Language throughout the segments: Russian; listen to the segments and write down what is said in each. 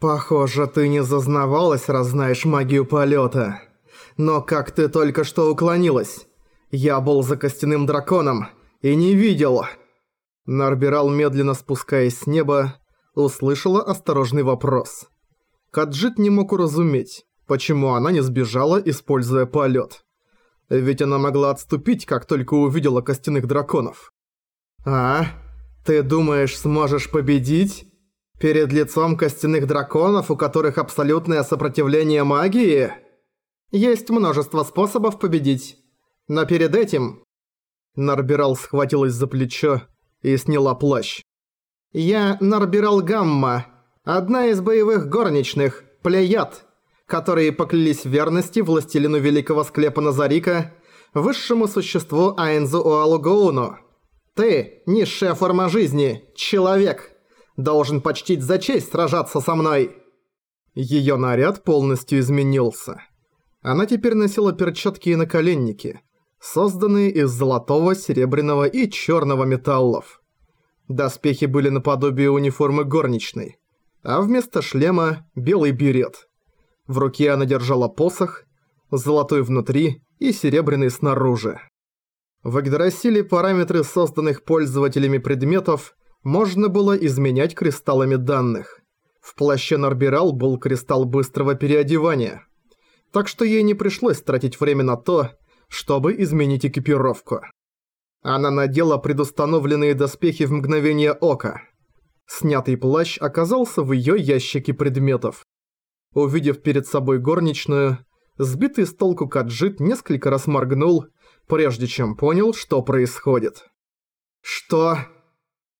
«Похоже, ты не зазнавалась, раз знаешь магию полета. Но как ты только что уклонилась? Я был за костяным драконом и не видел». Нарбирал, медленно спускаясь с неба, услышала осторожный вопрос. Каджит не мог уразуметь, почему она не сбежала, используя полет. Ведь она могла отступить, как только увидела костяных драконов. «А? Ты думаешь, сможешь победить? Перед лицом костяных драконов, у которых абсолютное сопротивление магии? Есть множество способов победить. Но перед этим...» Нарбирал схватилась за плечо и сняла плащ. «Я Нарбирал Гамма, одна из боевых горничных, Плеяд, которые поклялись верности властелину великого склепа Назарика, высшему существу Айнзу Уалугоуну. Ты, низшая форма жизни, человек, должен почтить за честь сражаться со мной». Её наряд полностью изменился. Она теперь носила перчатки и наколенники, созданные из золотого, серебряного и чёрного металлов. Доспехи были наподобие униформы горничной, а вместо шлема – белый берет. В руке она держала посох, золотой внутри и серебряный снаружи. В Игдрасиле параметры созданных пользователями предметов можно было изменять кристаллами данных. В плаще Нарбирал был кристалл быстрого переодевания, так что ей не пришлось тратить время на то, чтобы изменить экипировку. Она надела предустановленные доспехи в мгновение ока. Снятый плащ оказался в её ящике предметов. Увидев перед собой горничную, сбитый с толку Каджит несколько раз моргнул, прежде чем понял, что происходит. «Что?»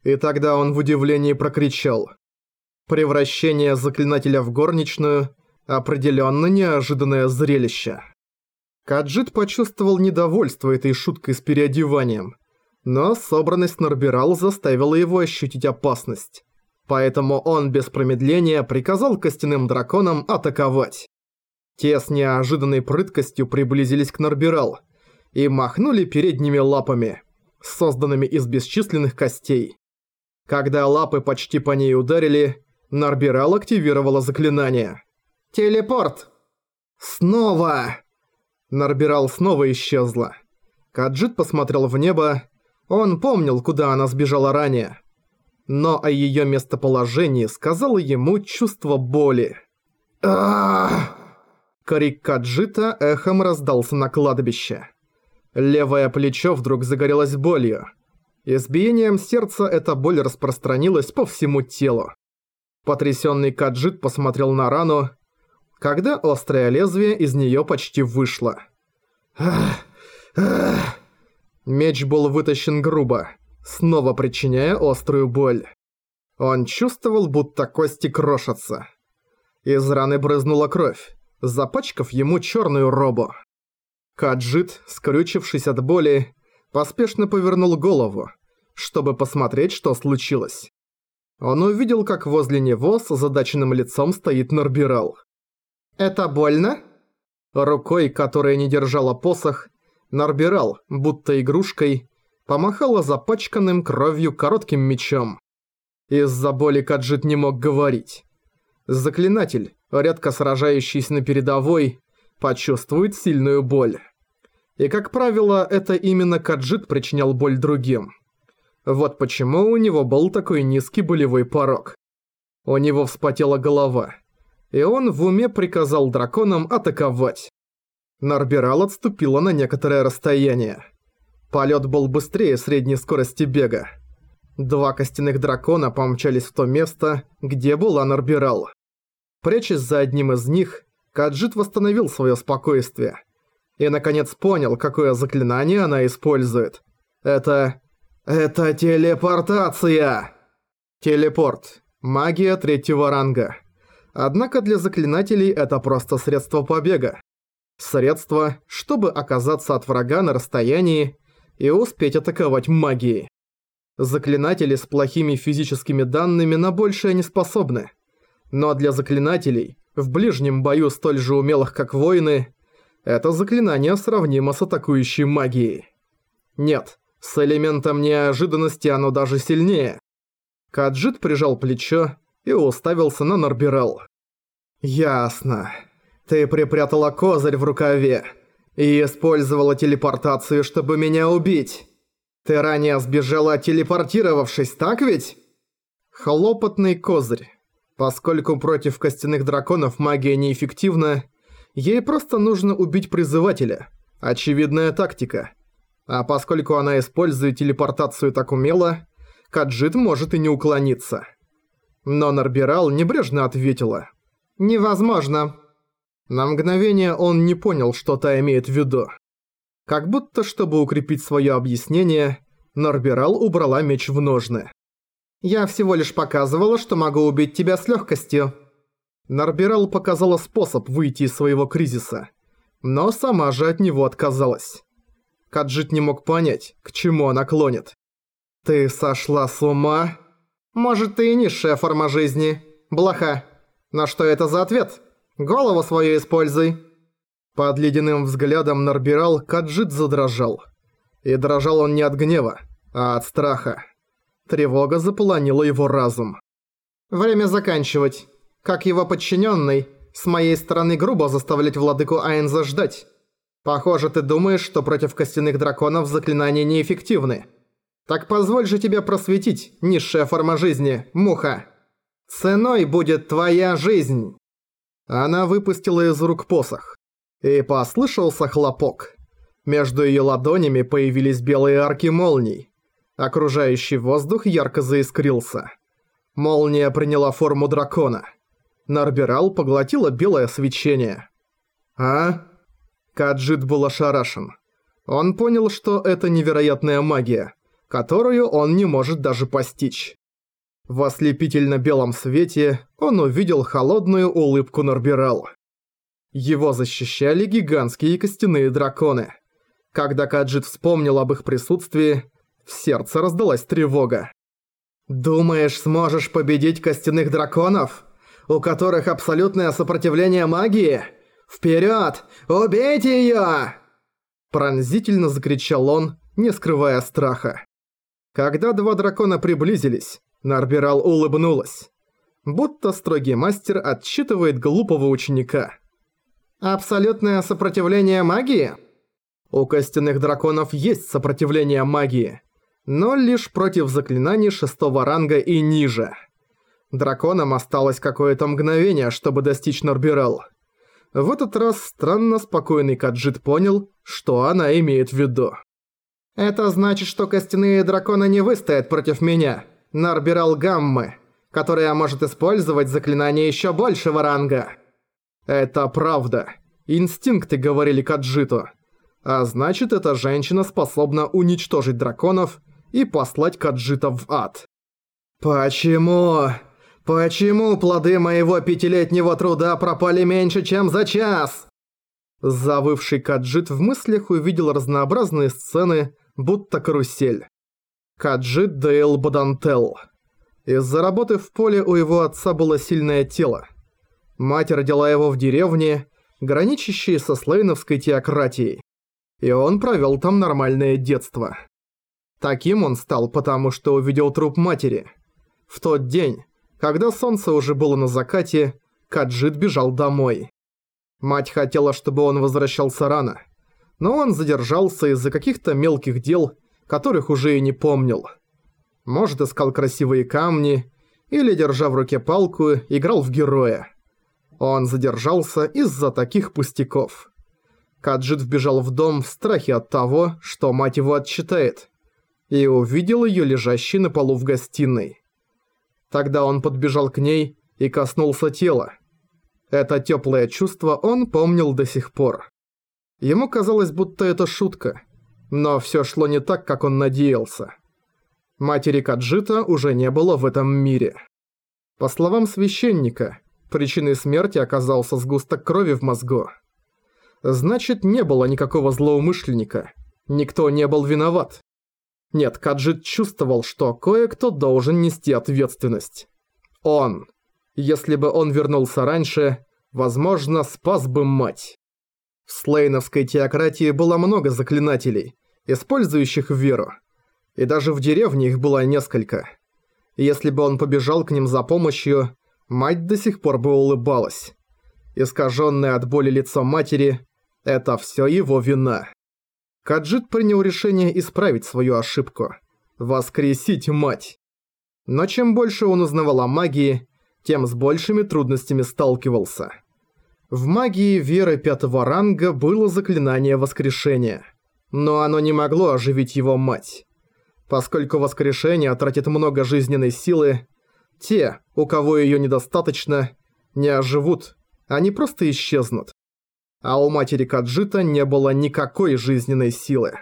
И тогда он в удивлении прокричал. Превращение заклинателя в горничную – определенно неожиданное зрелище. Каджит почувствовал недовольство этой шуткой с переодеванием, но собранность Нарбирал заставила его ощутить опасность. Поэтому он без промедления приказал костяным драконам атаковать. Те с неожиданной прыткостью приблизились к Нарбирал и махнули передними лапами, созданными из бесчисленных костей. Когда лапы почти по ней ударили, Нарбирал активировала заклинание. «Телепорт!» «Снова!» Нарбирал снова исчезла. Каджит посмотрел в небо. Он помнил, куда она сбежала ранее. Но о её местоположении сказало ему чувство боли. Ах! Крик Каджита эхом раздался на кладбище. Левое плечо вдруг загорелось болью. Избиением сердца эта боль распространилась по всему телу. Потрясённый Каджит посмотрел на рану, когда острое лезвие из неё почти вышло. Меч был вытащен грубо, снова причиняя острую боль. Он чувствовал, будто кости крошатся. Из раны брызнула кровь, запачкав ему чёрную робу. Каджит, скрючившись от боли, поспешно повернул голову, чтобы посмотреть, что случилось. Он увидел, как возле него с озадаченным лицом стоит Нарбирал. «Это больно?» Рукой, которая не держала посох, Нарбирал, будто игрушкой, помахала запачканным кровью коротким мечом. Из-за боли Каджит не мог говорить. Заклинатель, редко сражающийся на передовой, почувствует сильную боль. И, как правило, это именно Каджит причинял боль другим. Вот почему у него был такой низкий болевой порог. У него вспотела голова, и он в уме приказал драконам атаковать. Нарбирал отступила на некоторое расстояние. Полет был быстрее средней скорости бега. Два костяных дракона помчались в то место, где была Нарбирал. Прячась за одним из них, Каджит восстановил свое спокойствие – и наконец понял, какое заклинание она использует. Это... это телепортация! Телепорт. Магия третьего ранга. Однако для заклинателей это просто средство побега. Средство, чтобы оказаться от врага на расстоянии и успеть атаковать магией. Заклинатели с плохими физическими данными на большее не способны. Но для заклинателей, в ближнем бою столь же умелых как воины, это заклинание сравнимо с атакующей магией. Нет, с элементом неожиданности оно даже сильнее. Каджит прижал плечо и уставился на Нарбирал. «Ясно. Ты припрятала козырь в рукаве и использовала телепортацию, чтобы меня убить. Ты ранее сбежала, телепортировавшись, так ведь?» Хлопотный козырь. Поскольку против костяных драконов магия неэффективна, ей просто нужно убить призывателя. Очевидная тактика. А поскольку она использует телепортацию так умело, Каджит может и не уклониться. Но Нарбирал небрежно ответила. «Невозможно». На мгновение он не понял, что та имеет в виду. Как будто, чтобы укрепить свое объяснение, Нарбирал убрала меч в ножны. «Я всего лишь показывала, что могу убить тебя с легкостью». Нарбирал показала способ выйти из своего кризиса, но сама же от него отказалась. Каджит не мог понять, к чему она клонит. «Ты сошла с ума?» «Может, ты и низшая форма жизни, блоха. Но что это за ответ? Голову свою используй». Под ледяным взглядом Нарбирал Каджит задрожал. И дрожал он не от гнева, а от страха. Тревога заполонила его разум. «Время заканчивать. Как его подчиненный, с моей стороны грубо заставлять владыку Айнза ждать. Похоже, ты думаешь, что против костяных драконов заклинания неэффективны. Так позволь же тебе просветить, низшая форма жизни, муха. Ценой будет твоя жизнь!» Она выпустила из рук посох. И послышался хлопок. Между ее ладонями появились белые арки молний. Окружающий воздух ярко заискрился. Молния приняла форму дракона. Нарбирал поглотила белое свечение. «А?» Каджит был ошарашен. Он понял, что это невероятная магия, которую он не может даже постичь. В ослепительно-белом свете он увидел холодную улыбку Нарбирал. Его защищали гигантские костяные драконы. Когда Каджит вспомнил об их присутствии, в сердце раздалась тревога. «Думаешь, сможешь победить костяных драконов, у которых абсолютное сопротивление магии? Вперед! Убейте её!» Пронзительно закричал он, не скрывая страха. Когда два дракона приблизились, Нарбирал улыбнулась. Будто строгий мастер отчитывает глупого ученика. «Абсолютное сопротивление магии?» У костяных драконов есть сопротивление магии но лишь против заклинаний шестого ранга и ниже. Драконам осталось какое-то мгновение, чтобы достичь Норбирал. В этот раз странно спокойный Каджит понял, что она имеет в виду. «Это значит, что костяные драконы не выстоят против меня, Норбирал Гаммы, которая может использовать заклинание еще большего ранга». «Это правда. Инстинкты говорили Каджиту. А значит, эта женщина способна уничтожить драконов и послать Каджита в ад. «Почему? Почему плоды моего пятилетнего труда пропали меньше, чем за час?» Завывший Каджит в мыслях увидел разнообразные сцены, будто карусель. Каджит Дейл Бадантел. Из-за работы в поле у его отца было сильное тело. Мать родила его в деревне, граничащей со слейновской теократией. И он провел там нормальное детство. Таким он стал, потому что увидел труп матери. В тот день, когда солнце уже было на закате, Каджит бежал домой. Мать хотела, чтобы он возвращался рано, но он задержался из-за каких-то мелких дел, которых уже и не помнил. Может, искал красивые камни, или, держа в руке палку, играл в героя. Он задержался из-за таких пустяков. Каджит вбежал в дом в страхе от того, что мать его отчитает и увидел ее лежащей на полу в гостиной. Тогда он подбежал к ней и коснулся тела. Это теплое чувство он помнил до сих пор. Ему казалось, будто это шутка, но все шло не так, как он надеялся. Матери Каджита уже не было в этом мире. По словам священника, причиной смерти оказался сгусток крови в мозгу. Значит, не было никакого злоумышленника. Никто не был виноват. Нет, Каджит чувствовал, что кое-кто должен нести ответственность. Он. Если бы он вернулся раньше, возможно, спас бы мать. В слейновской теократии было много заклинателей, использующих веру. И даже в деревне их было несколько. Если бы он побежал к ним за помощью, мать до сих пор бы улыбалась. искаженное от боли лицо матери – это все его вина. Каджит принял решение исправить свою ошибку – воскресить мать. Но чем больше он узнавал о магии, тем с большими трудностями сталкивался. В магии веры пятого ранга было заклинание воскрешения, но оно не могло оживить его мать. Поскольку воскрешение тратит много жизненной силы, те, у кого ее недостаточно, не оживут, они просто исчезнут. А у матери Каджита не было никакой жизненной силы.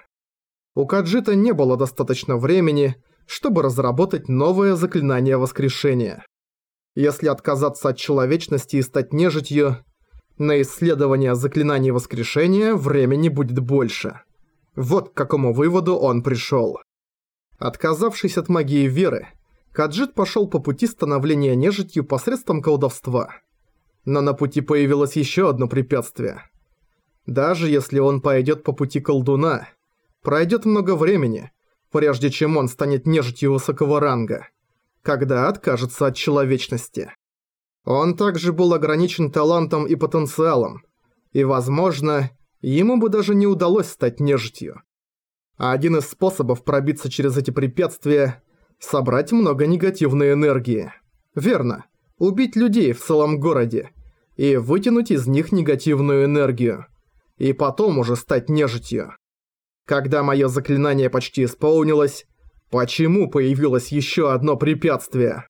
У Каджита не было достаточно времени, чтобы разработать новое заклинание воскрешения. Если отказаться от человечности и стать нежитью, на исследование заклинаний воскрешения времени будет больше. Вот к какому выводу он пришел. Отказавшись от магии веры, Каджит пошел по пути становления нежитью посредством колдовства. Но на пути появилось еще одно препятствие. Даже если он пойдет по пути колдуна, пройдет много времени, прежде чем он станет нежитью высокого ранга когда откажется от человечности. Он также был ограничен талантом и потенциалом, и, возможно, ему бы даже не удалось стать нежитью. Один из способов пробиться через эти препятствия – собрать много негативной энергии. Верно, убить людей в целом городе и вытянуть из них негативную энергию, и потом уже стать нежитью. Когда мое заклинание почти исполнилось, Почему появилось еще одно препятствие?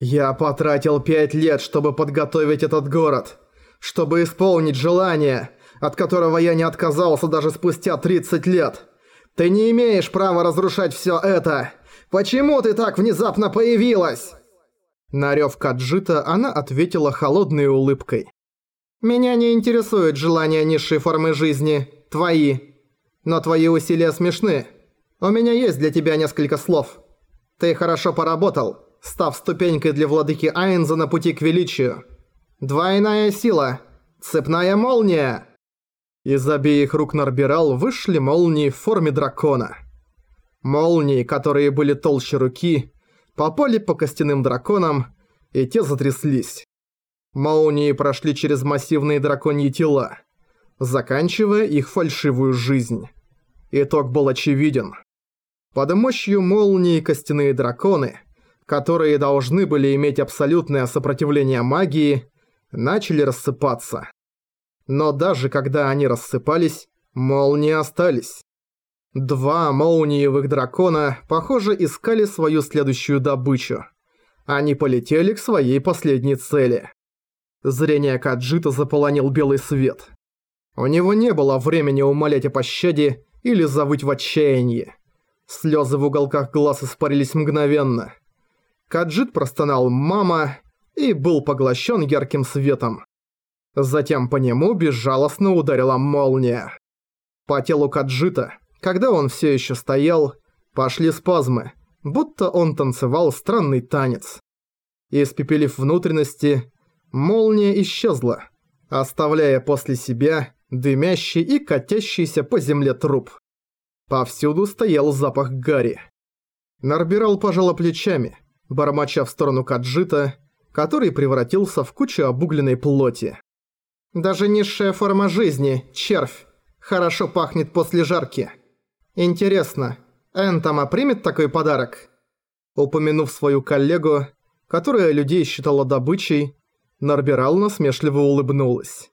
Я потратил пять лет, чтобы подготовить этот город. Чтобы исполнить желание, от которого я не отказался даже спустя 30 лет. Ты не имеешь права разрушать все это. Почему ты так внезапно появилась? На рёв Каджита она ответила холодной улыбкой. «Меня не интересует желание низшей формы жизни, твои. Но твои усилия смешны. У меня есть для тебя несколько слов. Ты хорошо поработал, став ступенькой для владыки Айнза на пути к величию. Двойная сила. Цепная молния. Из обеих рук Нарбирал вышли молнии в форме дракона. Молнии, которые были толще руки, попали по костяным драконам, и те затряслись. Молнии прошли через массивные драконьи тела, заканчивая их фальшивую жизнь. Итог был очевиден. Под мощью молнии костяные драконы, которые должны были иметь абсолютное сопротивление магии, начали рассыпаться. Но даже когда они рассыпались, молнии остались. Два молниевых дракона, похоже, искали свою следующую добычу. Они полетели к своей последней цели. Зрение Каджита заполонил белый свет. У него не было времени умолять о пощаде или завыть в отчаянии. Слезы в уголках глаз испарились мгновенно. Каджит простонал «мама» и был поглощен ярким светом. Затем по нему безжалостно ударила молния. По телу Каджита, когда он все еще стоял, пошли спазмы, будто он танцевал странный танец. Испепелив внутренности, молния исчезла, оставляя после себя дымящий и катящийся по земле труп. Повсюду стоял запах гари. Нарбирал пожала плечами, бормоча в сторону Каджита, который превратился в кучу обугленной плоти. «Даже низшая форма жизни, червь, хорошо пахнет после жарки. Интересно, Энтома примет такой подарок?» Упомянув свою коллегу, которая людей считала добычей, Нарбирал насмешливо улыбнулась.